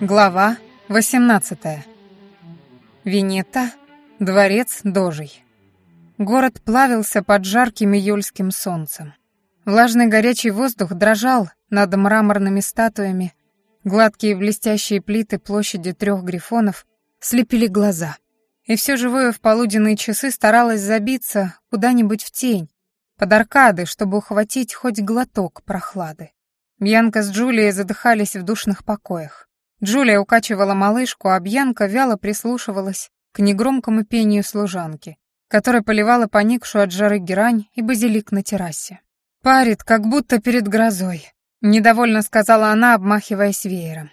Глава 18. Венета, дворец Дожей. Город плавился под жарким июльским солнцем. Влажный горячий воздух дрожал над мраморными статуями, гладкие блестящие плиты площади трех грифонов слепили глаза. И все живое в полуденные часы старалось забиться куда-нибудь в тень, под аркады, чтобы ухватить хоть глоток прохлады. Бьянка с Джулией задыхались в душных покоях. Джулия укачивала малышку, а Бьянка вяло прислушивалась к негромкому пению служанки, которая поливала поникшую от жары герань и базилик на террасе. «Парит, как будто перед грозой», — недовольно сказала она, обмахиваясь веером.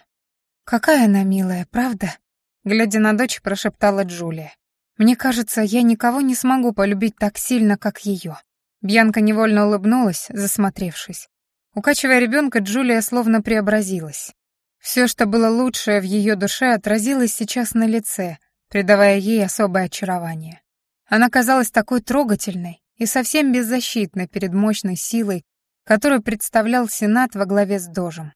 «Какая она милая, правда?» Глядя на дочь, прошептала Джулия. «Мне кажется, я никого не смогу полюбить так сильно, как ее». Бьянка невольно улыбнулась, засмотревшись. Укачивая ребенка, Джулия словно преобразилась. Все, что было лучшее в ее душе, отразилось сейчас на лице, придавая ей особое очарование. Она казалась такой трогательной и совсем беззащитной перед мощной силой, которую представлял Сенат во главе с Дожем.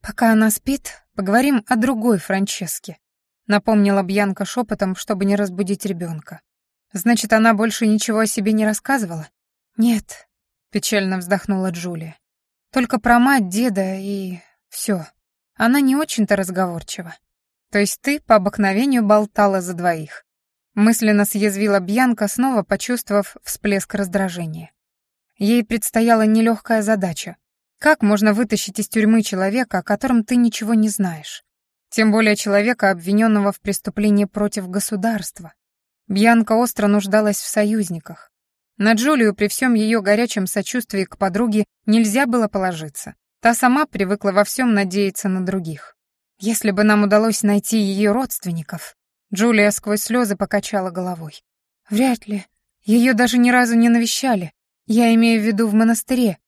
«Пока она спит, поговорим о другой Франческе», напомнила Бьянка шепотом, чтобы не разбудить ребенка. «Значит, она больше ничего о себе не рассказывала?» «Нет», — печально вздохнула Джулия. «Только про мать, деда и... все. Она не очень-то разговорчива. То есть ты по обыкновению болтала за двоих. Мысленно съязвила Бьянка, снова почувствовав всплеск раздражения. Ей предстояла нелегкая задача. Как можно вытащить из тюрьмы человека, о котором ты ничего не знаешь? Тем более человека, обвиненного в преступлении против государства. Бьянка остро нуждалась в союзниках. На Джулию при всем ее горячем сочувствии к подруге нельзя было положиться. Та сама привыкла во всем надеяться на других. Если бы нам удалось найти ее родственников... Джулия сквозь слезы покачала головой. Вряд ли. Ее даже ни разу не навещали. Я имею в виду в монастыре.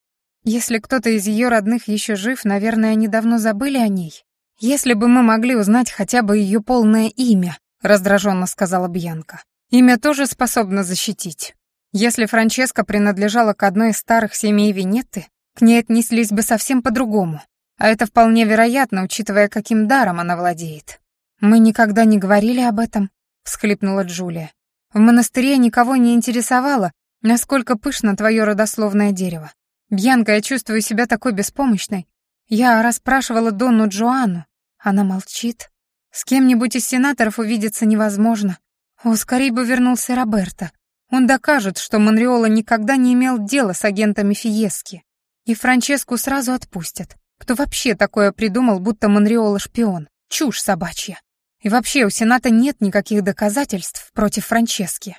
Если кто-то из ее родных еще жив, наверное, они давно забыли о ней. Если бы мы могли узнать хотя бы ее полное имя, раздраженно сказала Бьянка. Имя тоже способно защитить. Если Франческа принадлежала к одной из старых семей Венетты, к ней отнеслись бы совсем по-другому. А это вполне вероятно, учитывая, каким даром она владеет. «Мы никогда не говорили об этом», — всхлипнула Джулия. «В монастыре никого не интересовало, насколько пышно твое родословное дерево. Бьянка, я чувствую себя такой беспомощной. Я расспрашивала Донну Джоанну. Она молчит. С кем-нибудь из сенаторов увидеться невозможно. О, скорее бы вернулся Роберто. Он докажет, что Монреола никогда не имел дела с агентами Фиески. И Франческу сразу отпустят. Кто вообще такое придумал, будто Монреола шпион? Чушь собачья. И вообще у Сената нет никаких доказательств против Франчески.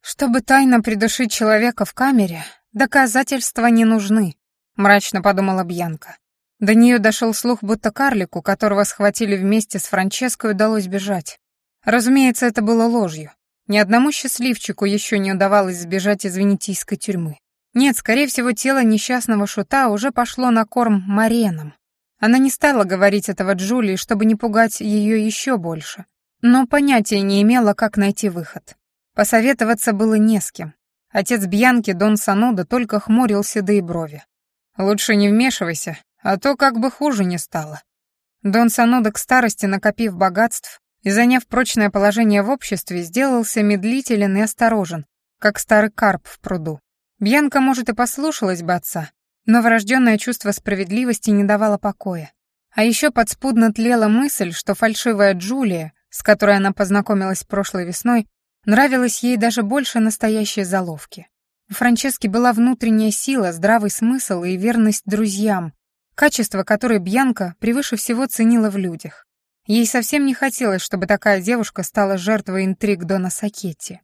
Чтобы тайно придушить человека в камере, доказательства не нужны, мрачно подумала Бьянка. До нее дошел слух, будто карлику, которого схватили вместе с Франческой, удалось бежать. Разумеется, это было ложью. Ни одному счастливчику еще не удавалось сбежать из венетийской тюрьмы. Нет, скорее всего, тело несчастного шута уже пошло на корм маренам. Она не стала говорить этого Джулии, чтобы не пугать ее еще больше, но понятия не имела, как найти выход. Посоветоваться было не с кем. Отец Бьянки, Дон Сануда, только хмурил седые брови. «Лучше не вмешивайся, а то как бы хуже не стало». Дон Сануда к старости, накопив богатств и заняв прочное положение в обществе, сделался медлителен и осторожен, как старый карп в пруду. Бьянка, может, и послушалась бы отца, но врожденное чувство справедливости не давало покоя. А еще подспудно тлела мысль, что фальшивая Джулия, с которой она познакомилась прошлой весной, нравилась ей даже больше настоящей заловки. У Франчески была внутренняя сила, здравый смысл и верность друзьям, качество, которое Бьянка превыше всего ценила в людях. Ей совсем не хотелось, чтобы такая девушка стала жертвой интриг Дона Сакетти.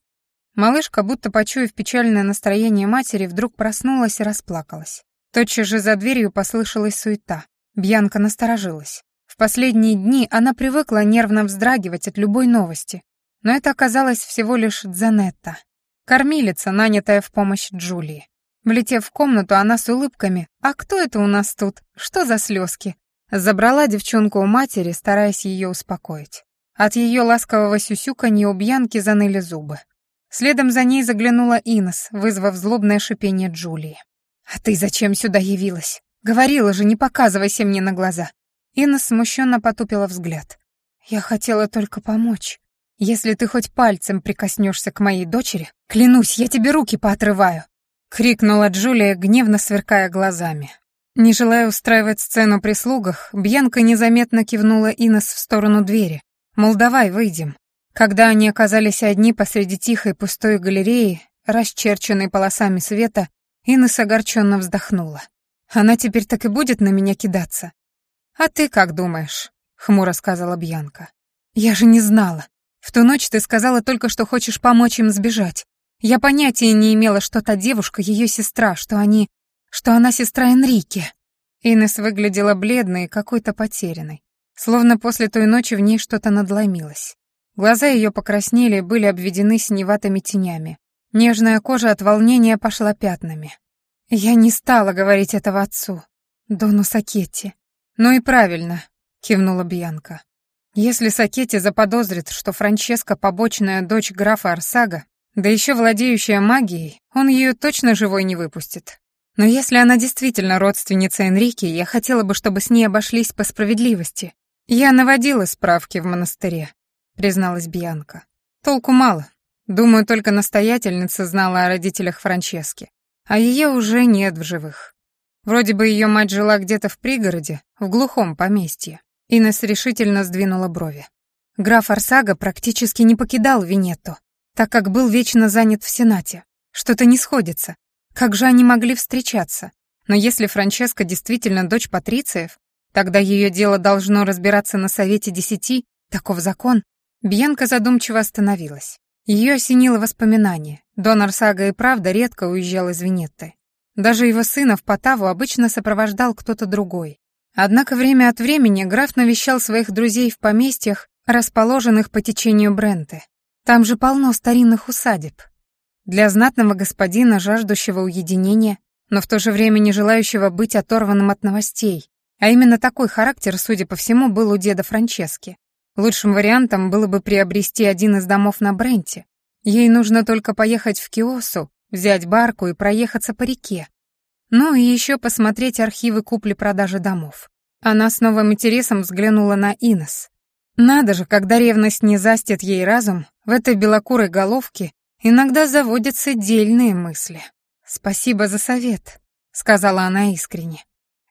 Малышка, будто почуяв печальное настроение матери, вдруг проснулась и расплакалась. Тотчас же за дверью послышалась суета. Бьянка насторожилась. В последние дни она привыкла нервно вздрагивать от любой новости, но это оказалось всего лишь Дзанетта, кормилица, нанятая в помощь Джулии. Влетев в комнату, она с улыбками «А кто это у нас тут? Что за слезки?» Забрала девчонку у матери, стараясь ее успокоить. От ее ласкового сюсюканья у Бьянки заныли зубы. Следом за ней заглянула Инес, вызвав злобное шипение Джулии. «А ты зачем сюда явилась? Говорила же, не показывайся мне на глаза». Инна смущенно потупила взгляд. «Я хотела только помочь. Если ты хоть пальцем прикоснешься к моей дочери, клянусь, я тебе руки поотрываю!» — крикнула Джулия, гневно сверкая глазами. Не желая устраивать сцену при слугах, Бьянка незаметно кивнула Инес в сторону двери. Мол, давай, выйдем. Когда они оказались одни посреди тихой пустой галереи, расчерченной полосами света, Инес огорченно вздохнула. Она теперь так и будет на меня кидаться. «А ты как думаешь?» — хмуро сказала Бьянка. «Я же не знала. В ту ночь ты сказала только, что хочешь помочь им сбежать. Я понятия не имела, что та девушка — ее сестра, что они... что она сестра Энрике». Инес выглядела бледной и какой-то потерянной. Словно после той ночи в ней что-то надломилось. Глаза ее покраснели и были обведены синеватыми тенями. Нежная кожа от волнения пошла пятнами. Я не стала говорить этого отцу, Дону Сакетти. «Ну и правильно», — кивнула Бьянка. «Если Сакетти заподозрит, что Франческа — побочная дочь графа Арсага, да еще владеющая магией, он ее точно живой не выпустит. Но если она действительно родственница Энрике, я хотела бы, чтобы с ней обошлись по справедливости. Я наводила справки в монастыре, призналась Бьянка. Толку мало. Думаю, только настоятельница знала о родителях Франчески, а ее уже нет в живых. Вроде бы ее мать жила где-то в пригороде, в глухом поместье. Инес решительно сдвинула брови. Граф Арсага практически не покидал Венетту, так как был вечно занят в Сенате. Что-то не сходится. Как же они могли встречаться? Но если Франческа действительно дочь патрициев, тогда ее дело должно разбираться на Совете Десяти, таков закон. Бьянка задумчиво остановилась. Ее осенило воспоминание. Дон Арсага и правда редко уезжал из Венетты. Даже его сына в Потаву обычно сопровождал кто-то другой. Однако время от времени граф навещал своих друзей в поместьях, расположенных по течению Бренты. Там же полно старинных усадеб. Для знатного господина, жаждущего уединения, но в то же время не желающего быть оторванным от новостей. А именно такой характер, судя по всему, был у деда Франчески. Лучшим вариантом было бы приобрести один из домов на Бренте. Ей нужно только поехать в Киосу, взять барку и проехаться по реке. Ну и еще посмотреть архивы купли-продажи домов. Она с новым интересом взглянула на Инес. Надо же, когда ревность не застит ей разум, в этой белокурой головке иногда заводятся дельные мысли. «Спасибо за совет», — сказала она искренне.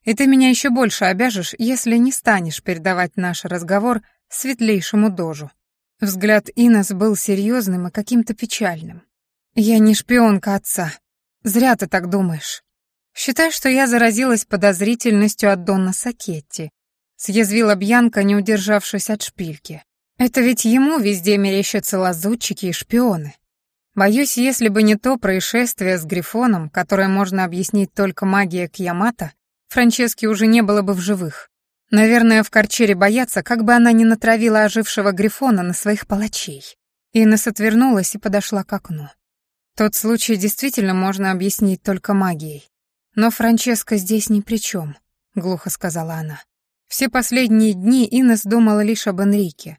«И ты меня еще больше обяжешь, если не станешь передавать наш разговор светлейшему дожу». Взгляд Инес был серьезным и каким-то печальным. «Я не шпионка отца. Зря ты так думаешь. Считай, что я заразилась подозрительностью от Донна Сакетти», съязвила Бьянка, не удержавшись от шпильки. Это ведь ему везде мерещатся лазутчики и шпионы. Боюсь, если бы не то происшествие с Грифоном, которое можно объяснить только магией Кьямата, Франчески уже не было бы в живых. Наверное, в Корчере боятся, как бы она не натравила ожившего Грифона на своих палачей. Инесс отвернулась и подошла к окну. Тот случай действительно можно объяснить только магией. Но Франческа здесь ни при чем, глухо сказала она. Все последние дни Инесс думала лишь об Энрике,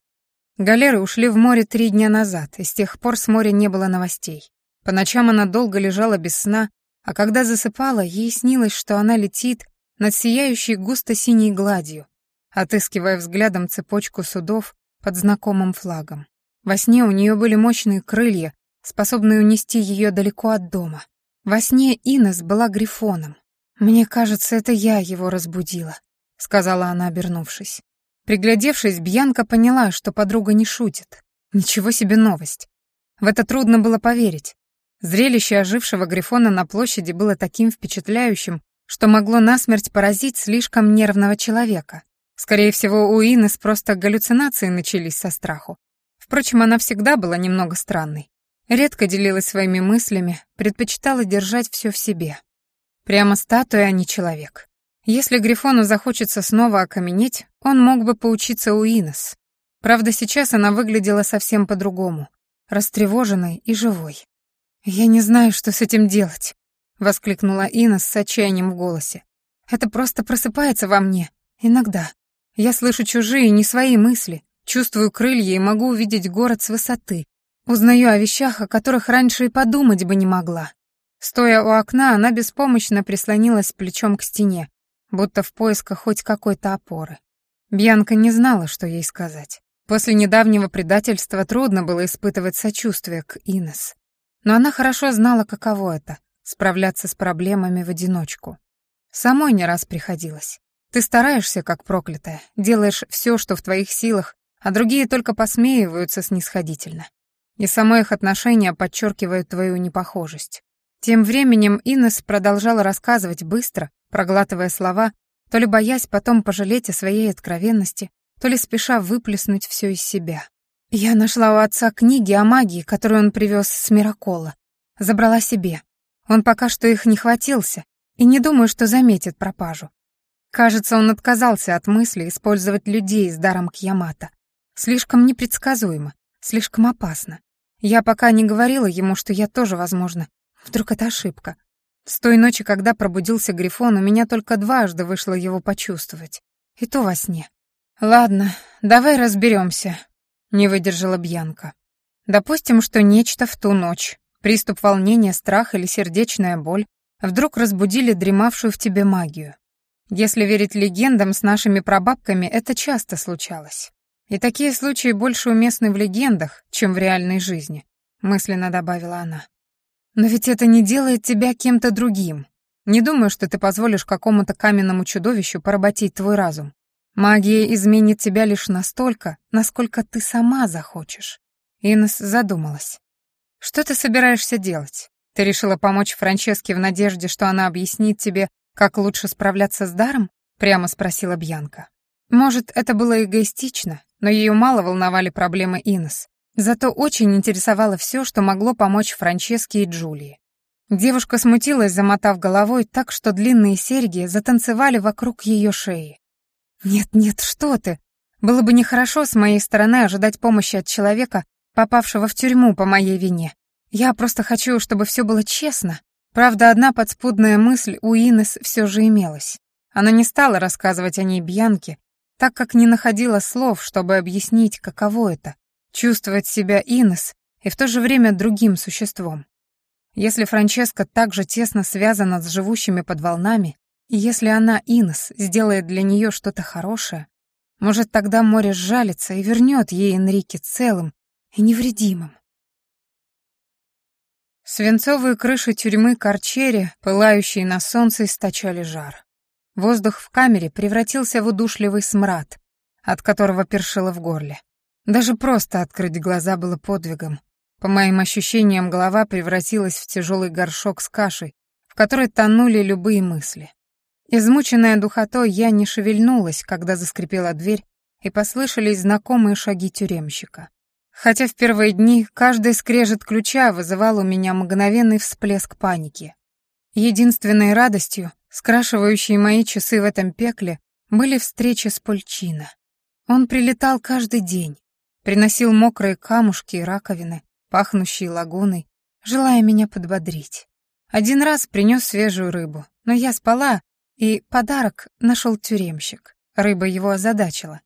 Галеры ушли в море три дня назад, и с тех пор с моря не было новостей. По ночам она долго лежала без сна, а когда засыпала, ей снилось, что она летит над сияющей густо-синей гладью, отыскивая взглядом цепочку судов под знакомым флагом. Во сне у нее были мощные крылья, способные унести ее далеко от дома. Во сне Инес была грифоном. «Мне кажется, это я его разбудила», — сказала она, обернувшись. Приглядевшись, Бьянка поняла, что подруга не шутит. Ничего себе новость. В это трудно было поверить. Зрелище ожившего Грифона на площади было таким впечатляющим, что могло насмерть поразить слишком нервного человека. Скорее всего, у Инес просто галлюцинации начались со страху. Впрочем, она всегда была немного странной. Редко делилась своими мыслями, предпочитала держать все в себе. Прямо статуя, а не человек. Если Грифону захочется снова окаменеть, он мог бы поучиться у Инес. Правда, сейчас она выглядела совсем по-другому, растревоженной и живой. «Я не знаю, что с этим делать», — воскликнула Инес с отчаянием в голосе. «Это просто просыпается во мне. Иногда. Я слышу чужие, не свои мысли, чувствую крылья и могу увидеть город с высоты. Узнаю о вещах, о которых раньше и подумать бы не могла. Стоя у окна, она беспомощно прислонилась плечом к стене, будто в поисках хоть какой-то опоры. Бьянка не знала, что ей сказать. После недавнего предательства трудно было испытывать сочувствие к Инес. Но она хорошо знала, каково это — справляться с проблемами в одиночку. Самой не раз приходилось. Ты стараешься, как проклятая, делаешь все, что в твоих силах, а другие только посмеиваются снисходительно. И само их отношение подчеркивает твою непохожесть. Тем временем Инес продолжала рассказывать быстро, проглатывая слова, то ли боясь потом пожалеть о своей откровенности, то ли спеша выплеснуть все из себя. Я нашла у отца книги о магии, которую он привез с Миракола. Забрала себе. Он пока что их не хватился, и не думаю, что заметит пропажу. Кажется, он отказался от мысли использовать людей с даром Кьямата. Слишком непредсказуемо, слишком опасно. Я пока не говорила ему, что я тоже, возможно. Вдруг это ошибка. С той ночи, когда пробудился Грифон, у меня только дважды вышло его почувствовать. И то во сне. «Ладно, давай разберемся», — не выдержала Бьянка. «Допустим, что нечто в ту ночь, приступ волнения, страх или сердечная боль, вдруг разбудили дремавшую в тебе магию. Если верить легендам с нашими прабабками, это часто случалось. И такие случаи больше уместны в легендах, чем в реальной жизни», — мысленно добавила она. «Но ведь это не делает тебя кем-то другим. Не думаю, что ты позволишь какому-то каменному чудовищу поработить твой разум. Магия изменит тебя лишь настолько, насколько ты сама захочешь. Инес задумалась. Что ты собираешься делать? Ты решила помочь Франческе в надежде, что она объяснит тебе, как лучше справляться с даром? Прямо спросила Бьянка. Может, это было эгоистично, но ее мало волновали проблемы Инес. Зато очень интересовало все, что могло помочь Франческе и Джулии. Девушка смутилась, замотав головой так, что длинные серьги затанцевали вокруг ее шеи. «Нет-нет, что ты! Было бы нехорошо с моей стороны ожидать помощи от человека, попавшего в тюрьму по моей вине. Я просто хочу, чтобы все было честно. Правда, одна подспудная мысль у Инес все же имелась. Она не стала рассказывать о ней Бьянке, так как не находила слов, чтобы объяснить, каково это — чувствовать себя Инес и в то же время другим существом. Если Франческа так же тесно связана с живущими под волнами, и если она, Инес, сделает для нее что-то хорошее, может, тогда море сжалится и вернет ей Энрике целым и невредимым. Свинцовые крыши тюрьмы Корчери, пылающие на солнце, источали жар. Воздух в камере превратился в удушливый смрад, от которого першило в горле. Даже просто открыть глаза было подвигом. По моим ощущениям, голова превратилась в тяжелый горшок с кашей, в которой тонули любые мысли. Измученная духотой, я не шевельнулась, когда заскрипела дверь, и послышались знакомые шаги тюремщика. Хотя в первые дни каждый скрежет ключа вызывал у меня мгновенный всплеск паники. Единственной радостью, скрашивающей мои часы в этом пекле, были встречи с Пульчино. Он прилетал каждый день, приносил мокрые камушки и раковины, пахнущие лагуной, желая меня подбодрить. Один раз принес свежую рыбу, но я спала, и подарок нашел тюремщик. Рыба его озадачила.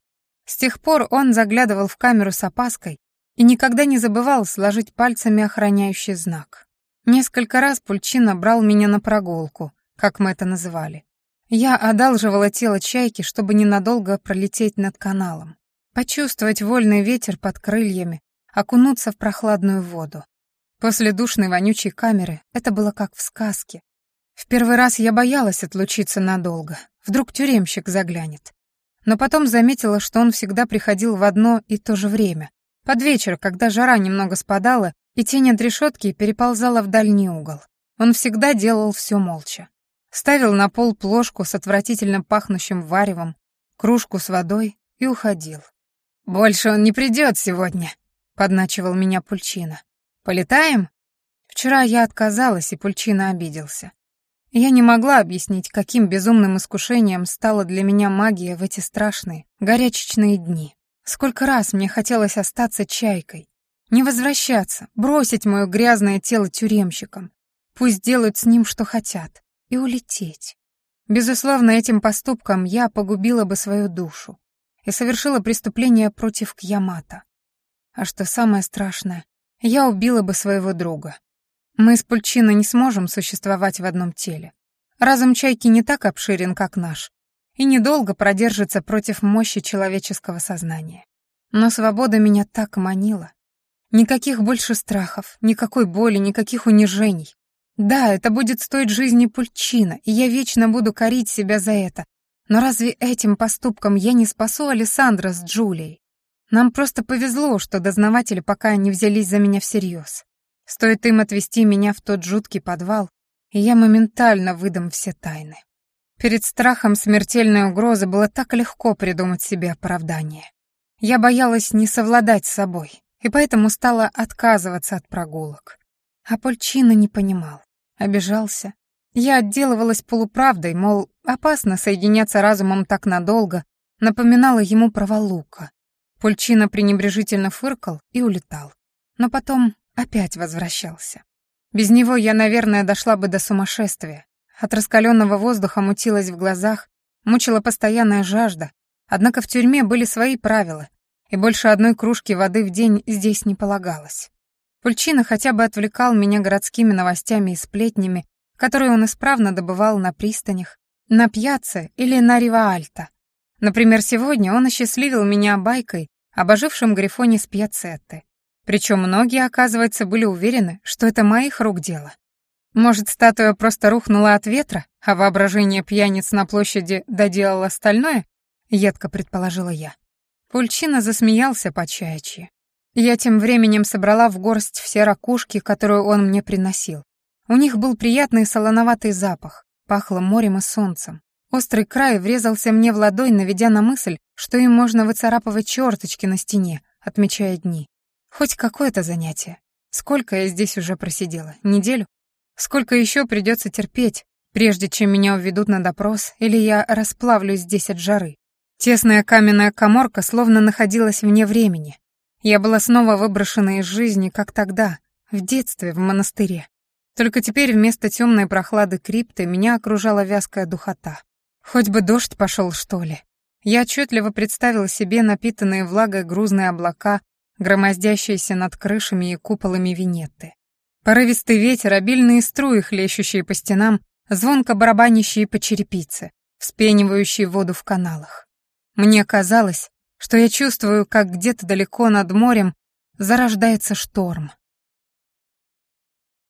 С тех пор он заглядывал в камеру с опаской и никогда не забывал сложить пальцами охраняющий знак. Несколько раз Пульчина брал меня на прогулку, как мы это называли. Я одалживала тело чайки, чтобы ненадолго пролететь над каналом, почувствовать вольный ветер под крыльями, окунуться в прохладную воду. После душной вонючей камеры это было как в сказке, в первый раз я боялась отлучиться надолго. Вдруг тюремщик заглянет. Но потом заметила, что он всегда приходил в одно и то же время. Под вечер, когда жара немного спадала, и тень от решетки переползала в дальний угол. Он всегда делал все молча. Ставил на пол плошку с отвратительно пахнущим варевом, кружку с водой и уходил. «Больше он не придет сегодня», — подначивал меня Пульчина. «Полетаем?» Вчера я отказалась, и Пульчина обиделся. Я не могла объяснить, каким безумным искушением стала для меня магия в эти страшные, горячечные дни. Сколько раз мне хотелось остаться чайкой, не возвращаться, бросить мое грязное тело тюремщикам, пусть делают с ним, что хотят, и улететь. Безусловно, этим поступком я погубила бы свою душу и совершила преступление против Кьямата. А что самое страшное, я убила бы своего друга. Мы с Пульчино не сможем существовать в одном теле. Разум чайки не так обширен, как наш, и недолго продержится против мощи человеческого сознания. Но свобода меня так манила. Никаких больше страхов, никакой боли, никаких унижений. Да, это будет стоить жизни Пульчина, и я вечно буду корить себя за это. Но разве этим поступком я не спасу Александра с Джулией? Нам просто повезло, что дознаватели пока не взялись за меня всерьез. Стоит им отвезти меня в тот жуткий подвал, и я моментально выдам все тайны. Перед страхом смертельной угрозы было так легко придумать себе оправдание. Я боялась не совладать с собой, и поэтому стала отказываться от прогулок. А Польчина не понимал, обижался. Я отделывалась полуправдой, мол, опасно соединяться разумом так надолго, напоминала ему про Валука. Пульчина пренебрежительно фыркал и улетал. Но потом опять возвращался. Без него я, наверное, дошла бы до сумасшествия. От раскаленного воздуха мутилась в глазах, мучила постоянная жажда. Однако в тюрьме были свои правила, и больше одной кружки воды в день здесь не полагалось. Пульчина хотя бы отвлекал меня городскими новостями и сплетнями, которые он исправно добывал на пристанях, на пьяце или на Риваальто. Например, сегодня он осчастливил меня байкой об ожившем грифоне с пьяцетты. Причем многие, оказывается, были уверены, что это моих рук дело. Может, статуя просто рухнула от ветра, а воображение пьяниц на площади доделало остальное? Едко предположила я. Пульчина засмеялся по-чаячьи. Я тем временем собрала в горсть все ракушки, которые он мне приносил. У них был приятный солоноватый запах, пахло морем и солнцем. Острый край врезался мне в ладонь, наведя на мысль, что им можно выцарапывать черточки на стене, отмечая дни. Хоть какое-то занятие. Сколько я здесь уже просидела? Неделю? Сколько еще придется терпеть, прежде чем меня уведут на допрос, или я расплавлюсь здесь от жары? Тесная каменная коморка словно находилась вне времени. Я была снова выброшена из жизни, как тогда, в детстве, в монастыре. Только теперь вместо темной прохлады крипты меня окружала вязкая духота. Хоть бы дождь пошел, что ли. Я отчетливо представила себе напитанные влагой грузные облака, громоздящиеся над крышами и куполами Венеты. Порывистый ветер, обильные струи, хлещущие по стенам, звонко барабанящие по черепице, вспенивающие воду в каналах. Мне казалось, что я чувствую, как где-то далеко над морем зарождается шторм.